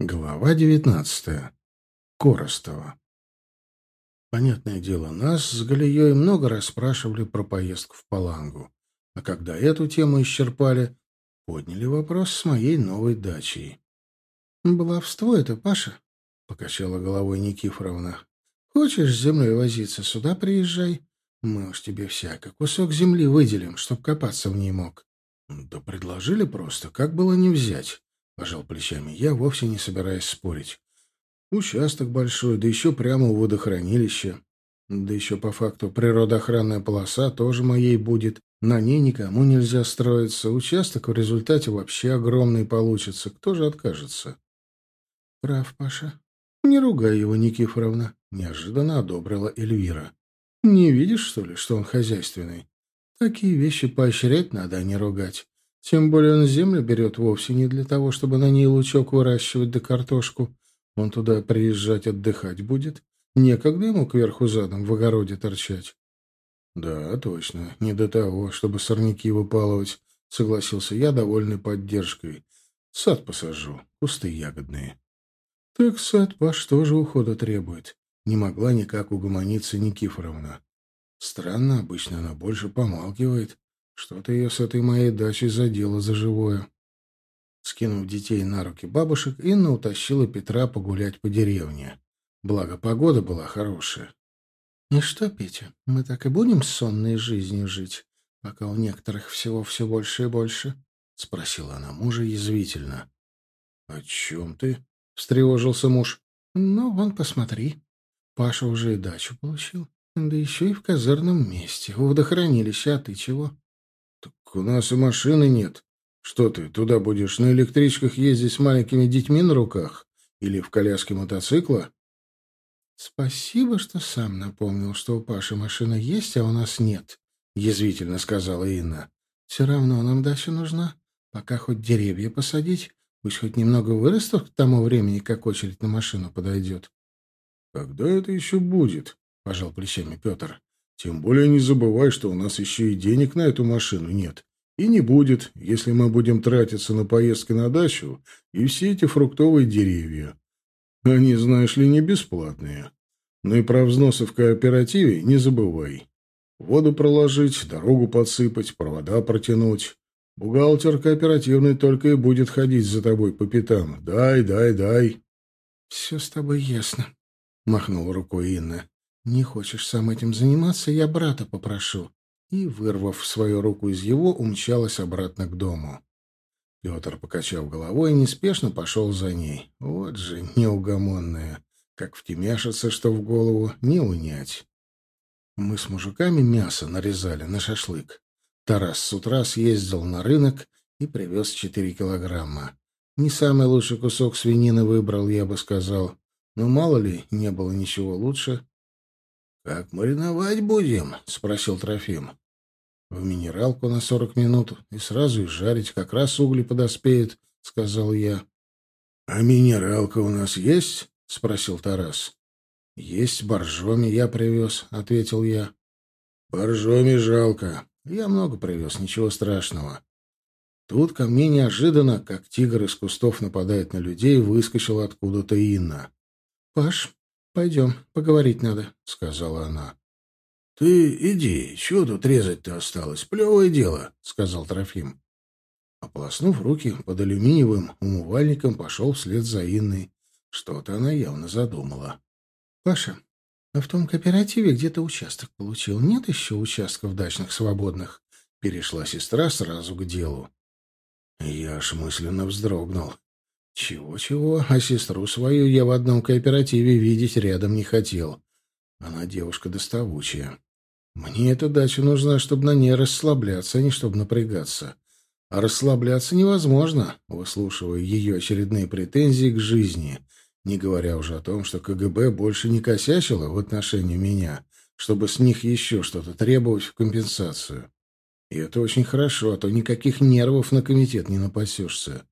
Глава девятнадцатая. Коростова. Понятное дело, нас с Галией много раз спрашивали про поездку в Палангу. А когда эту тему исчерпали, подняли вопрос с моей новой дачей. «Баловство это, Паша?» — покачала головой Никифоровна. «Хочешь с землей возиться, сюда приезжай. Мы уж тебе всяко кусок земли выделим, чтоб копаться в ней мог». «Да предложили просто, как было не взять?» Пожал плечами я, вовсе не собираясь спорить. Участок большой, да еще прямо у водохранилища. Да еще по факту природоохранная полоса тоже моей будет. На ней никому нельзя строиться. Участок в результате вообще огромный получится. Кто же откажется? Прав, Паша. Не ругай его, Никифоровна. Неожиданно одобрила Эльвира. Не видишь, что ли, что он хозяйственный? Такие вещи поощрять надо, а не ругать. Тем более он землю берет вовсе не для того, чтобы на ней лучок выращивать да картошку. Он туда приезжать отдыхать будет. Некогда ему кверху задом в огороде торчать. — Да, точно, не до того, чтобы сорняки выпалывать, — согласился я, довольный поддержкой. — Сад посажу, кусты ягодные. — Так сад ваш тоже ухода требует. Не могла никак угомониться Никифоровна. Странно, обычно она больше помалкивает. Что-то ее с этой моей дачей задело за живое. Скинув детей на руки бабушек, Инна утащила Петра погулять по деревне. Благо, погода была хорошая. — Ну что, Петя, мы так и будем сонной жизнью жить, пока у некоторых всего все больше и больше? — спросила она мужа язвительно. — О чем ты? — встревожился муж. — Ну, вон, посмотри. Паша уже и дачу получил. Да еще и в козырном месте, у водохранилища, а ты чего? Так у нас и машины нет. Что ты, туда будешь на электричках ездить с маленькими детьми на руках? Или в коляске мотоцикла? Спасибо, что сам напомнил, что у Паши машина есть, а у нас нет, язвительно сказала Инна. Все равно нам дача нужна. Пока хоть деревья посадить, пусть хоть немного вырастут к тому времени, как очередь на машину подойдет. — Когда это еще будет? — пожал плечами Петр. Тем более не забывай, что у нас еще и денег на эту машину нет. И не будет, если мы будем тратиться на поездки на дачу и все эти фруктовые деревья. Они, знаешь ли, не бесплатные. Но и про взносы в кооперативе не забывай. Воду проложить, дорогу подсыпать, провода протянуть. Бухгалтер кооперативный только и будет ходить за тобой по пятам. Дай, дай, дай. — Все с тобой ясно, — махнула рукой Инна. «Не хочешь сам этим заниматься, я брата попрошу». И, вырвав свою руку из его, умчалась обратно к дому. Петр, покачав головой, неспешно пошел за ней. Вот же неугомонная. Как втемяшится, что в голову, не унять. Мы с мужиками мясо нарезали на шашлык. Тарас с утра съездил на рынок и привез четыре килограмма. Не самый лучший кусок свинины выбрал, я бы сказал. Но мало ли, не было ничего лучше. «Как мариновать будем?» — спросил Трофим. «В минералку на сорок минут и сразу и жарить, как раз угли подоспеют», — сказал я. «А минералка у нас есть?» — спросил Тарас. «Есть боржоми я привез», — ответил я. «Боржоми жалко. Я много привез, ничего страшного». Тут ко мне неожиданно, как тигр из кустов нападает на людей, выскочила откуда-то Инна. «Паш, «Пойдем, поговорить надо», — сказала она. «Ты иди, чего тут резать-то осталось? Плевое дело», — сказал Трофим. Ополоснув руки под алюминиевым умывальником, пошел вслед за Инной. Что-то она явно задумала. «Паша, а в том кооперативе где-то участок получил. Нет еще участков дачных свободных?» Перешла сестра сразу к делу. Я аж мысленно вздрогнул. Чего-чего, а сестру свою я в одном кооперативе видеть рядом не хотел. Она девушка доставучая. Мне эта дача нужна, чтобы на ней расслабляться, а не чтобы напрягаться. А расслабляться невозможно, выслушивая ее очередные претензии к жизни, не говоря уже о том, что КГБ больше не косячило в отношении меня, чтобы с них еще что-то требовать в компенсацию. И это очень хорошо, а то никаких нервов на комитет не напасешься.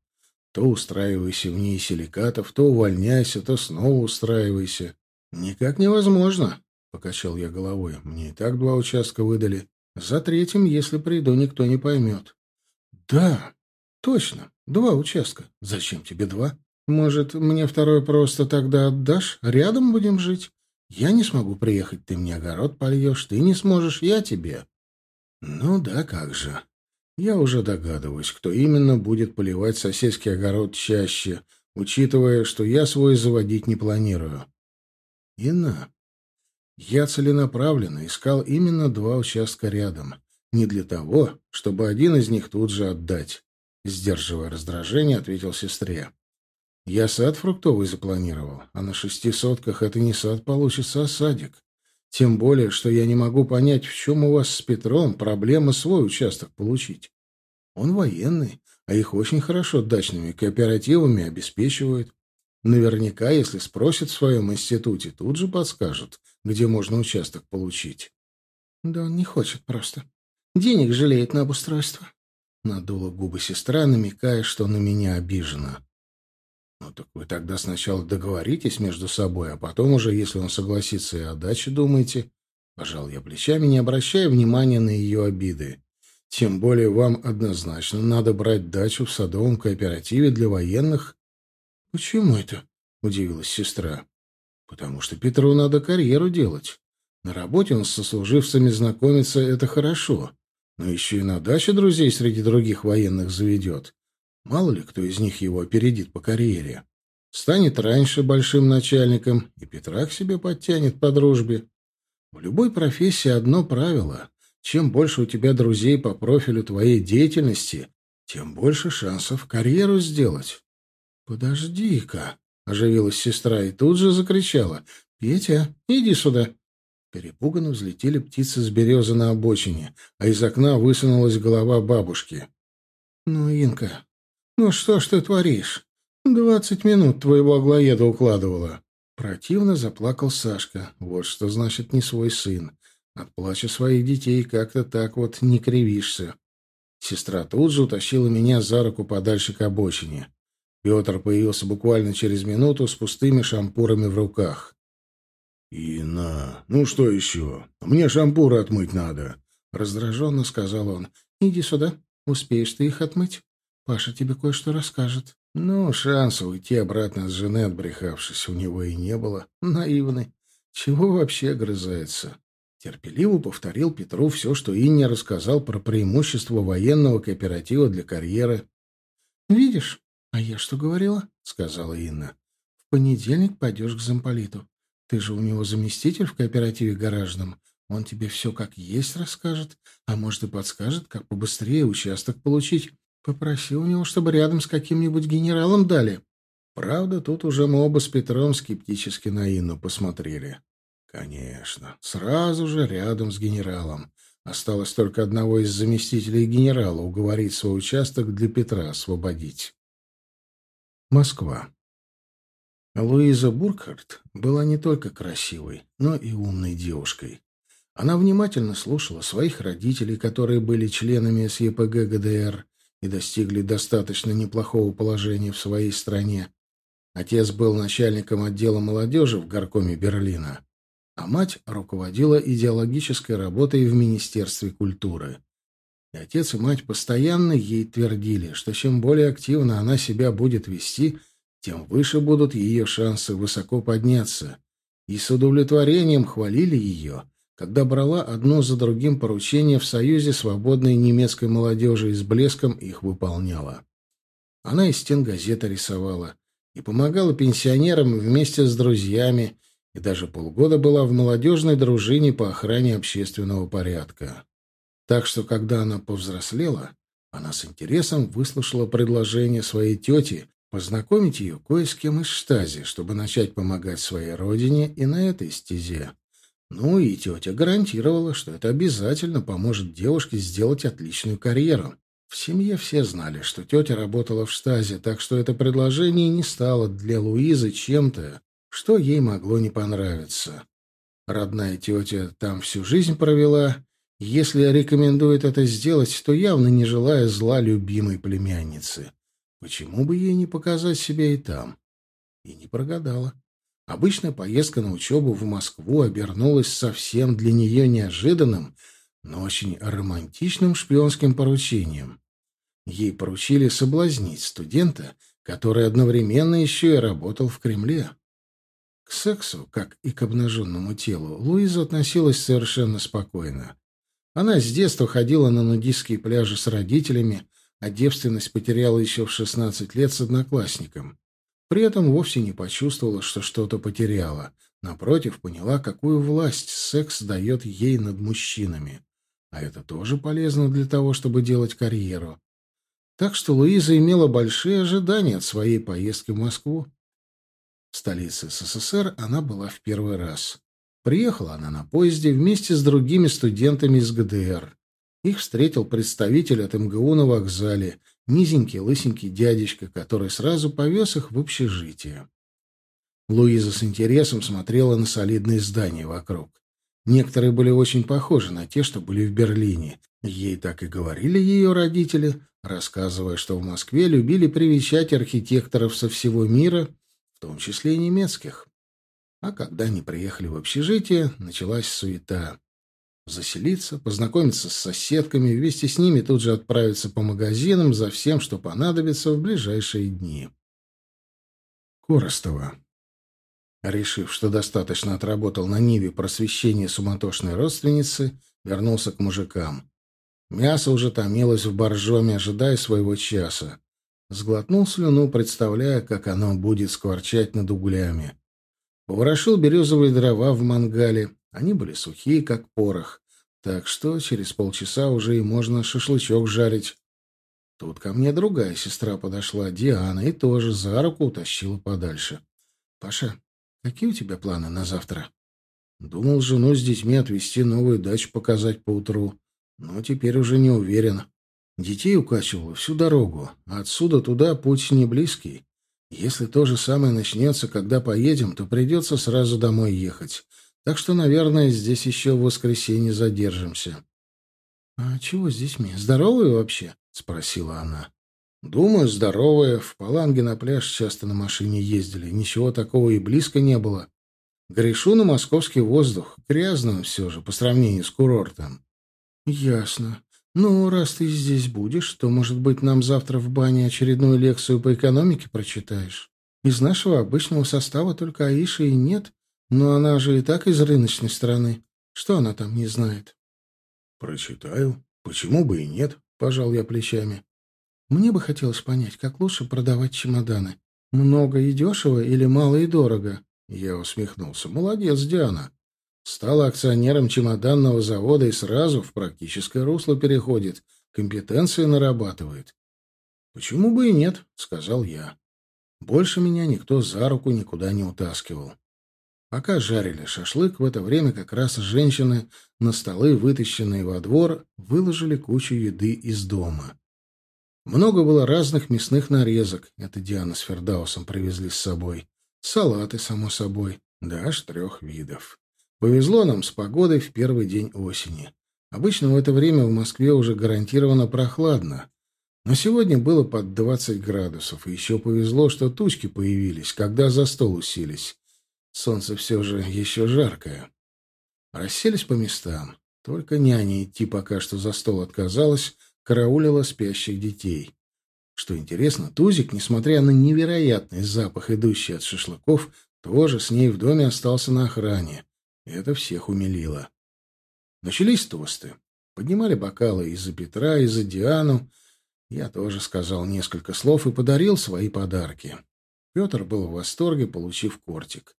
То устраивайся в ней силикатов, то увольняйся, то снова устраивайся. Никак невозможно, — покачал я головой. Мне и так два участка выдали. За третьим, если приду, никто не поймет. Да, точно, два участка. Зачем тебе два? Может, мне второй просто тогда отдашь? Рядом будем жить? Я не смогу приехать, ты мне огород польешь, ты не сможешь, я тебе. Ну да, как же. Я уже догадываюсь, кто именно будет поливать соседский огород чаще, учитывая, что я свой заводить не планирую. Инна, я целенаправленно искал именно два участка рядом. Не для того, чтобы один из них тут же отдать. Сдерживая раздражение, ответил сестре. Я сад фруктовый запланировал, а на шести сотках это не сад получится, а садик. Тем более, что я не могу понять, в чем у вас с Петром проблема свой участок получить. Он военный, а их очень хорошо дачными кооперативами обеспечивают. Наверняка, если спросят в своем институте, тут же подскажут, где можно участок получить. Да он не хочет просто. Денег жалеет на обустройство. Надула губы сестра, намекая, что на меня обижена. Ну так вы тогда сначала договоритесь между собой, а потом уже, если он согласится и о даче думаете. Пожал я плечами, не обращая внимания на ее обиды. Тем более вам однозначно надо брать дачу в садовом кооперативе для военных. — Почему это? — удивилась сестра. — Потому что Петру надо карьеру делать. На работе он с сослуживцами знакомится, это хорошо. Но еще и на даче друзей среди других военных заведет. Мало ли кто из них его опередит по карьере. Станет раньше большим начальником, и Петра к себе подтянет по дружбе. В любой профессии одно правило. Чем больше у тебя друзей по профилю твоей деятельности, тем больше шансов карьеру сделать. «Подожди-ка», — оживилась сестра и тут же закричала. «Петя, иди сюда». Перепуганно взлетели птицы с березы на обочине, а из окна высунулась голова бабушки. «Ну, Инка, «Ну что ж ты творишь? Двадцать минут твоего аглоеда укладывала». Противно заплакал Сашка. Вот что значит не свой сын. От плача своих детей как-то так вот не кривишься. Сестра тут же утащила меня за руку подальше к обочине. Петр появился буквально через минуту с пустыми шампурами в руках. «Инна, ну что еще? Мне шампуры отмыть надо», — раздраженно сказал он. «Иди сюда, успеешь ты их отмыть?» Паша тебе кое-что расскажет. Ну, шанса уйти обратно с жены, отбрехавшись, у него и не было. Наивный. Чего вообще огрызается? Терпеливо повторил Петру все, что Инне рассказал про преимущество военного кооператива для карьеры. «Видишь, а я что говорила?» — сказала Инна. «В понедельник пойдешь к замполиту. Ты же у него заместитель в кооперативе гаражном. Он тебе все как есть расскажет, а может и подскажет, как побыстрее участок получить. Попроси у него, чтобы рядом с каким-нибудь генералом дали. Правда, тут уже мы оба с Петром скептически на Инну посмотрели. Конечно, сразу же рядом с генералом. Осталось только одного из заместителей генерала уговорить свой участок для Петра освободить. Москва. Луиза Буркhardt была не только красивой, но и умной девушкой. Она внимательно слушала своих родителей, которые были членами СЕПГ ГДР, и достигли достаточно неплохого положения в своей стране. Отец был начальником отдела молодежи в горкоме Берлина, а мать руководила идеологической работой в Министерстве культуры. И отец и мать постоянно ей твердили, что чем более активно она себя будет вести, тем выше будут ее шансы высоко подняться, и с удовлетворением хвалили ее – когда брала одно за другим поручения в Союзе свободной немецкой молодежи и с блеском их выполняла. Она из стен газеты рисовала и помогала пенсионерам вместе с друзьями, и даже полгода была в молодежной дружине по охране общественного порядка. Так что, когда она повзрослела, она с интересом выслушала предложение своей тети познакомить ее кое с кем из штази, чтобы начать помогать своей родине и на этой стезе. Ну и тетя гарантировала, что это обязательно поможет девушке сделать отличную карьеру. В семье все знали, что тетя работала в штазе, так что это предложение не стало для Луизы чем-то, что ей могло не понравиться. Родная тетя там всю жизнь провела. Если рекомендует это сделать, то явно не желая зла любимой племянницы. Почему бы ей не показать себя и там? И не прогадала. Обычная поездка на учебу в Москву обернулась совсем для нее неожиданным, но очень романтичным шпионским поручением. Ей поручили соблазнить студента, который одновременно еще и работал в Кремле. К сексу, как и к обнаженному телу, Луиза относилась совершенно спокойно. Она с детства ходила на нудистские пляжи с родителями, а девственность потеряла еще в 16 лет с одноклассником. При этом вовсе не почувствовала, что что-то потеряла. Напротив, поняла, какую власть секс дает ей над мужчинами. А это тоже полезно для того, чтобы делать карьеру. Так что Луиза имела большие ожидания от своей поездки в Москву. В столице СССР она была в первый раз. Приехала она на поезде вместе с другими студентами из ГДР. Их встретил представитель от МГУ на вокзале, низенький лысенький дядечка, который сразу повез их в общежитие. Луиза с интересом смотрела на солидные здания вокруг. Некоторые были очень похожи на те, что были в Берлине. Ей так и говорили ее родители, рассказывая, что в Москве любили привечать архитекторов со всего мира, в том числе и немецких. А когда они приехали в общежитие, началась суета. Заселиться, познакомиться с соседками, вместе с ними тут же отправиться по магазинам за всем, что понадобится в ближайшие дни. Коростова. Решив, что достаточно отработал на Ниве просвещение суматошной родственницы, вернулся к мужикам. Мясо уже томилось в боржоме, ожидая своего часа. Сглотнул слюну, представляя, как оно будет скворчать над углями. Поворошил березовые дрова в мангале. Они были сухие, как порох. Так что через полчаса уже и можно шашлычок жарить. Тут ко мне другая сестра подошла, Диана, и тоже за руку утащила подальше. — Паша, какие у тебя планы на завтра? Думал жену с детьми отвезти новую дачу показать поутру. Но теперь уже не уверен. Детей укачивало всю дорогу, а отсюда туда путь не близкий. Если то же самое начнется, когда поедем, то придется сразу домой ехать. Так что, наверное, здесь еще в воскресенье задержимся. — А чего с детьми? Здоровые вообще? — спросила она. — Думаю, здоровые. В Паланге на пляж часто на машине ездили. Ничего такого и близко не было. Грешу на московский воздух. Грязно все же, по сравнению с курортом. — Ясно. Ну, раз ты здесь будешь, то, может быть, нам завтра в бане очередную лекцию по экономике прочитаешь? Из нашего обычного состава только Аиши и нет, но она же и так из рыночной стороны. Что она там не знает? — Прочитаю. Почему бы и нет? — пожал я плечами. Мне бы хотелось понять, как лучше продавать чемоданы. Много и дешево или мало и дорого? Я усмехнулся. Молодец, Диана. Стала акционером чемоданного завода и сразу в практическое русло переходит, компетенции нарабатывает. «Почему бы и нет?» — сказал я. Больше меня никто за руку никуда не утаскивал. Пока жарили шашлык, в это время как раз женщины на столы, вытащенные во двор, выложили кучу еды из дома. Много было разных мясных нарезок, это Диана с Фердаусом привезли с собой. Салаты, само собой, да аж трех видов. Повезло нам с погодой в первый день осени. Обычно в это время в Москве уже гарантированно прохладно. Но сегодня было под 20 градусов, и еще повезло, что тучки появились, когда за стол уселись. Солнце все же еще жаркое. Расселись по местам. Только няня идти пока что за стол отказалась, караулила спящих детей. Что интересно, Тузик, несмотря на невероятный запах, идущий от шашлыков, тоже с ней в доме остался на охране. Это всех умилило. Начались тосты. Поднимали бокалы и за Петра, и за Диану. Я тоже сказал несколько слов и подарил свои подарки. Петр был в восторге, получив кортик.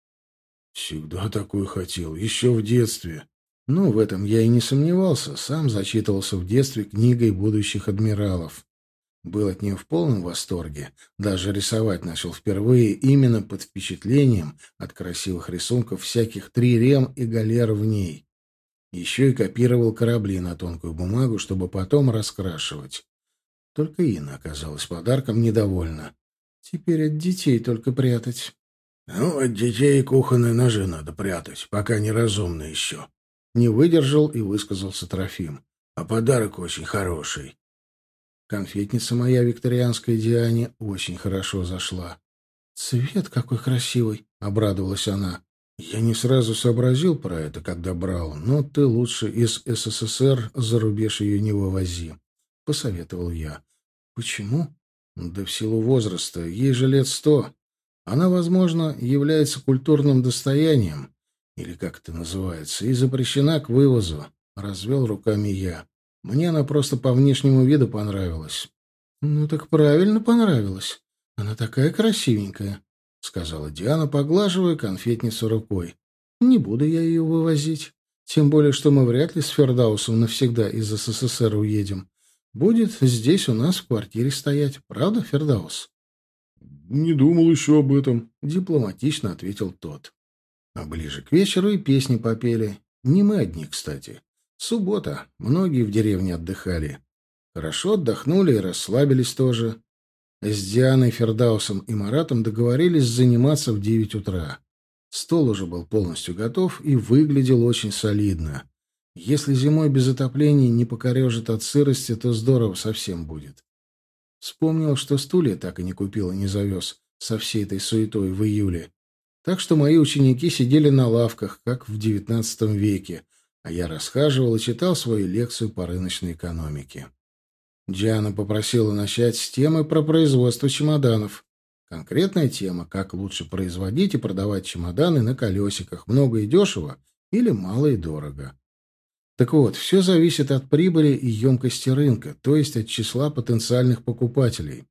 «Всегда такой хотел, еще в детстве». Ну, в этом я и не сомневался, сам зачитывался в детстве книгой будущих адмиралов. Был от нее в полном восторге. Даже рисовать начал впервые именно под впечатлением от красивых рисунков всяких трирем и галер в ней. Еще и копировал корабли на тонкую бумагу, чтобы потом раскрашивать. Только Инна оказалась подарком недовольна. Теперь от детей только прятать. — Ну, от детей кухонные ножи надо прятать, пока неразумно еще. Не выдержал и высказался Трофим. — А подарок очень хороший. Конфетница моя викторианская Диане очень хорошо зашла. «Цвет какой красивый!» — обрадовалась она. «Я не сразу сообразил про это, когда брал, но ты лучше из СССР за рубеж ее не вывози», — посоветовал я. «Почему?» Да в силу возраста, ей же лет сто. Она, возможно, является культурным достоянием, или как это называется, и запрещена к вывозу. Развел руками я. Мне она просто по внешнему виду понравилась. Ну так правильно понравилась. Она такая красивенькая, сказала Диана, поглаживая конфетницу рукой. Не буду я ее вывозить. Тем более, что мы вряд ли с Фердаусом навсегда из СССР уедем. Будет здесь у нас в квартире стоять. Правда, Фердаус? Не думал еще об этом, дипломатично ответил тот. А ближе к вечеру и песни попели. Не мы одни, кстати. Суббота. Многие в деревне отдыхали. Хорошо отдохнули и расслабились тоже. С Дианой, Фердаусом и Маратом договорились заниматься в девять утра. Стол уже был полностью готов и выглядел очень солидно. Если зимой без отопления не покорежит от сырости, то здорово совсем будет. Вспомнил, что стулья так и не купил и не завез со всей этой суетой в июле. Так что мои ученики сидели на лавках, как в девятнадцатом веке, а я расхаживал и читал свою лекцию по рыночной экономике. Диана попросила начать с темы про производство чемоданов. Конкретная тема, как лучше производить и продавать чемоданы на колесиках, много и дешево или мало и дорого. Так вот, все зависит от прибыли и емкости рынка, то есть от числа потенциальных покупателей.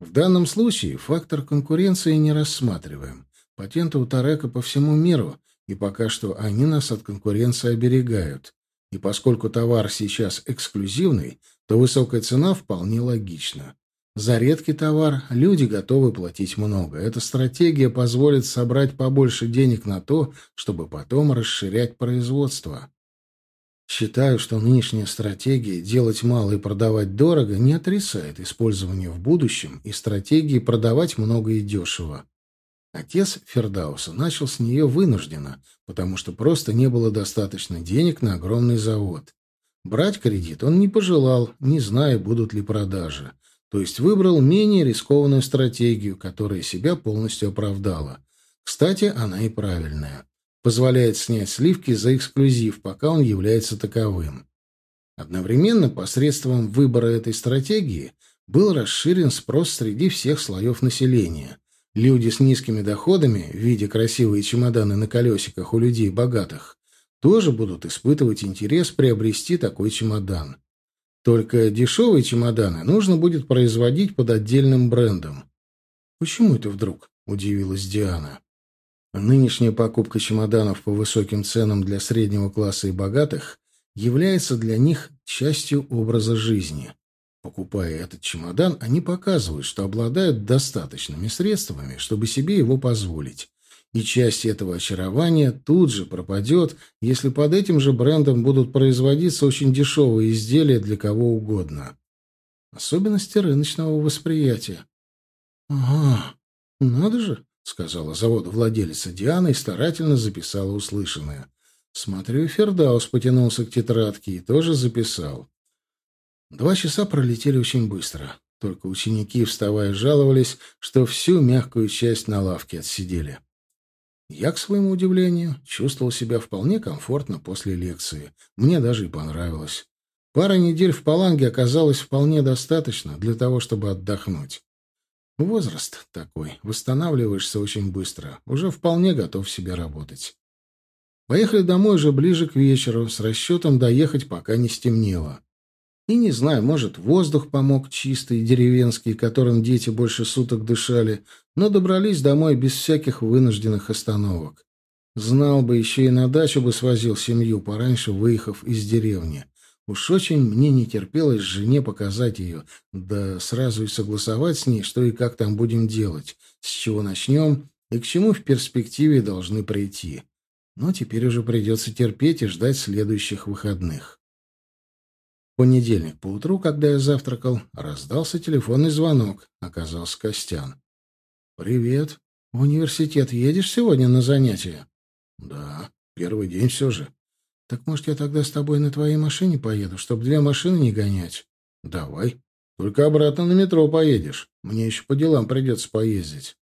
В данном случае фактор конкуренции не рассматриваем. Патенты у Тарека по всему миру, и пока что они нас от конкуренции оберегают. И поскольку товар сейчас эксклюзивный, то высокая цена вполне логична. За редкий товар люди готовы платить много. Эта стратегия позволит собрать побольше денег на то, чтобы потом расширять производство. Считаю, что нынешняя стратегия делать мало и продавать дорого не отрицает использование в будущем и стратегии продавать много и дешево. Отец Фердауса начал с нее вынужденно, потому что просто не было достаточно денег на огромный завод. Брать кредит он не пожелал, не зная, будут ли продажи. То есть выбрал менее рискованную стратегию, которая себя полностью оправдала. Кстати, она и правильная. Позволяет снять сливки за эксклюзив, пока он является таковым. Одновременно посредством выбора этой стратегии был расширен спрос среди всех слоев населения – Люди с низкими доходами, в виде красивые чемоданы на колесиках у людей богатых, тоже будут испытывать интерес приобрести такой чемодан. Только дешевые чемоданы нужно будет производить под отдельным брендом. «Почему это вдруг?» – удивилась Диана. Нынешняя покупка чемоданов по высоким ценам для среднего класса и богатых является для них частью образа жизни. Покупая этот чемодан, они показывают, что обладают достаточными средствами, чтобы себе его позволить. И часть этого очарования тут же пропадет, если под этим же брендом будут производиться очень дешевые изделия для кого угодно. Особенности рыночного восприятия. «Ага, надо же», — сказала завода владелица Диана и старательно записала услышанное. Смотрю, Фердаус потянулся к тетрадке и тоже записал. Два часа пролетели очень быстро. Только ученики, вставая, жаловались, что всю мягкую часть на лавке отсидели. Я, к своему удивлению, чувствовал себя вполне комфортно после лекции. Мне даже и понравилось. Пара недель в Паланге оказалось вполне достаточно для того, чтобы отдохнуть. Возраст такой. Восстанавливаешься очень быстро. Уже вполне готов себе работать. Поехали домой уже ближе к вечеру, с расчетом доехать, пока не стемнело. И не знаю, может, воздух помог чистый, деревенский, которым дети больше суток дышали, но добрались домой без всяких вынужденных остановок. Знал бы, еще и на дачу бы свозил семью, пораньше выехав из деревни. Уж очень мне не терпелось жене показать ее, да сразу и согласовать с ней, что и как там будем делать, с чего начнем и к чему в перспективе должны прийти. Но теперь уже придется терпеть и ждать следующих выходных понедельник поутру, когда я завтракал, раздался телефонный звонок. Оказался Костян. «Привет. В университет едешь сегодня на занятия?» «Да, первый день все же». «Так, может, я тогда с тобой на твоей машине поеду, чтобы две машины не гонять?» «Давай. Только обратно на метро поедешь. Мне еще по делам придется поездить».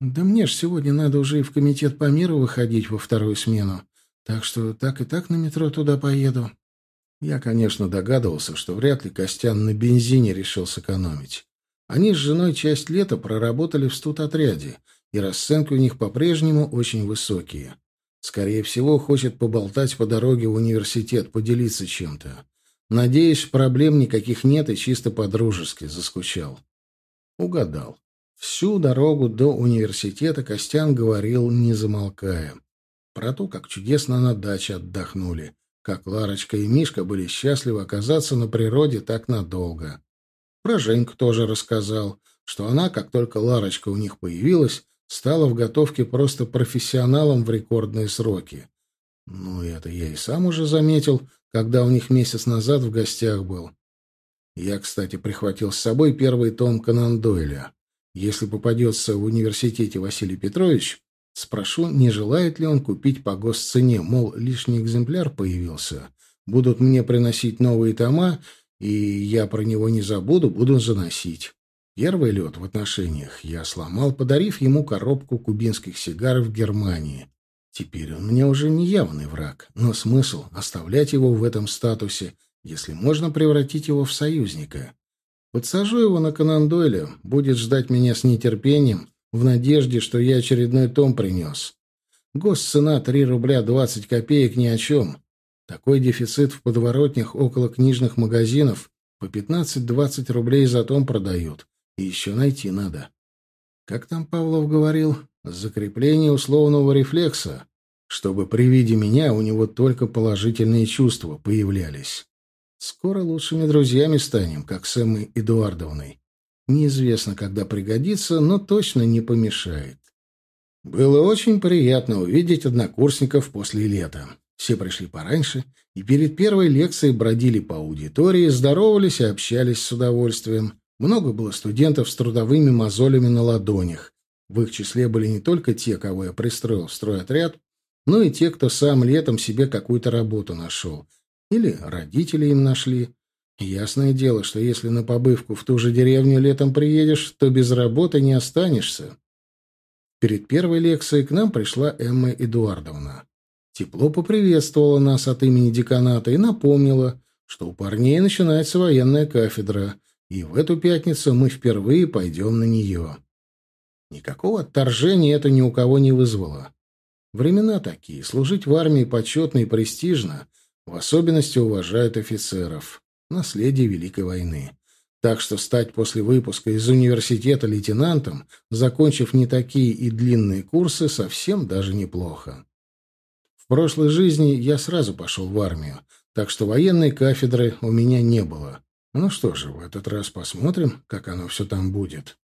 «Да мне ж сегодня надо уже и в комитет по миру выходить во вторую смену. Так что так и так на метро туда поеду». Я, конечно, догадывался, что вряд ли Костян на бензине решил сэкономить. Они с женой часть лета проработали в студотряде, и расценки у них по-прежнему очень высокие. Скорее всего, хочет поболтать по дороге в университет, поделиться чем-то. Надеюсь, проблем никаких нет и чисто по-дружески заскучал. Угадал. Всю дорогу до университета Костян говорил, не замолкая. Про то, как чудесно на даче отдохнули, как Ларочка и Мишка были счастливы оказаться на природе так надолго. Про Женьку тоже рассказал, что она, как только Ларочка у них появилась, стала в готовке просто профессионалом в рекордные сроки. Ну, это я и сам уже заметил, когда у них месяц назад в гостях был. Я, кстати, прихватил с собой первый том Конан Дойля. Если попадется в университете Василий Петрович, спрошу, не желает ли он купить по госцене, мол, лишний экземпляр появился. Будут мне приносить новые тома, и я про него не забуду, буду заносить. Первый лед в отношениях я сломал, подарив ему коробку кубинских сигар в Германии. Теперь он мне уже не явный враг, но смысл оставлять его в этом статусе, если можно превратить его в союзника. Подсажу его на Конан Дойля, будет ждать меня с нетерпением, в надежде, что я очередной том принес. Госцена 3 рубля 20 копеек ни о чем. Такой дефицит в подворотнях около книжных магазинов по 15-20 рублей за том продают. И еще найти надо. Как там Павлов говорил? Закрепление условного рефлекса, чтобы при виде меня у него только положительные чувства появлялись. Скоро лучшими друзьями станем, как с Эммой Эдуардовной. Неизвестно, когда пригодится, но точно не помешает. Было очень приятно увидеть однокурсников после лета. Все пришли пораньше, и перед первой лекцией бродили по аудитории, здоровались и общались с удовольствием. Много было студентов с трудовыми мозолями на ладонях. В их числе были не только те, кого я пристроил в стройотряд, но и те, кто сам летом себе какую-то работу нашел — или родители им нашли. Ясное дело, что если на побывку в ту же деревню летом приедешь, то без работы не останешься. Перед первой лекцией к нам пришла Эмма Эдуардовна. Тепло поприветствовала нас от имени деканата и напомнила, что у парней начинается военная кафедра, и в эту пятницу мы впервые пойдем на нее. Никакого отторжения это ни у кого не вызвало. Времена такие, служить в армии почетно и престижно — в особенности уважают офицеров. Наследие Великой войны. Так что стать после выпуска из университета лейтенантом, закончив не такие и длинные курсы, совсем даже неплохо. В прошлой жизни я сразу пошел в армию, так что военной кафедры у меня не было. Ну что же, в этот раз посмотрим, как оно все там будет.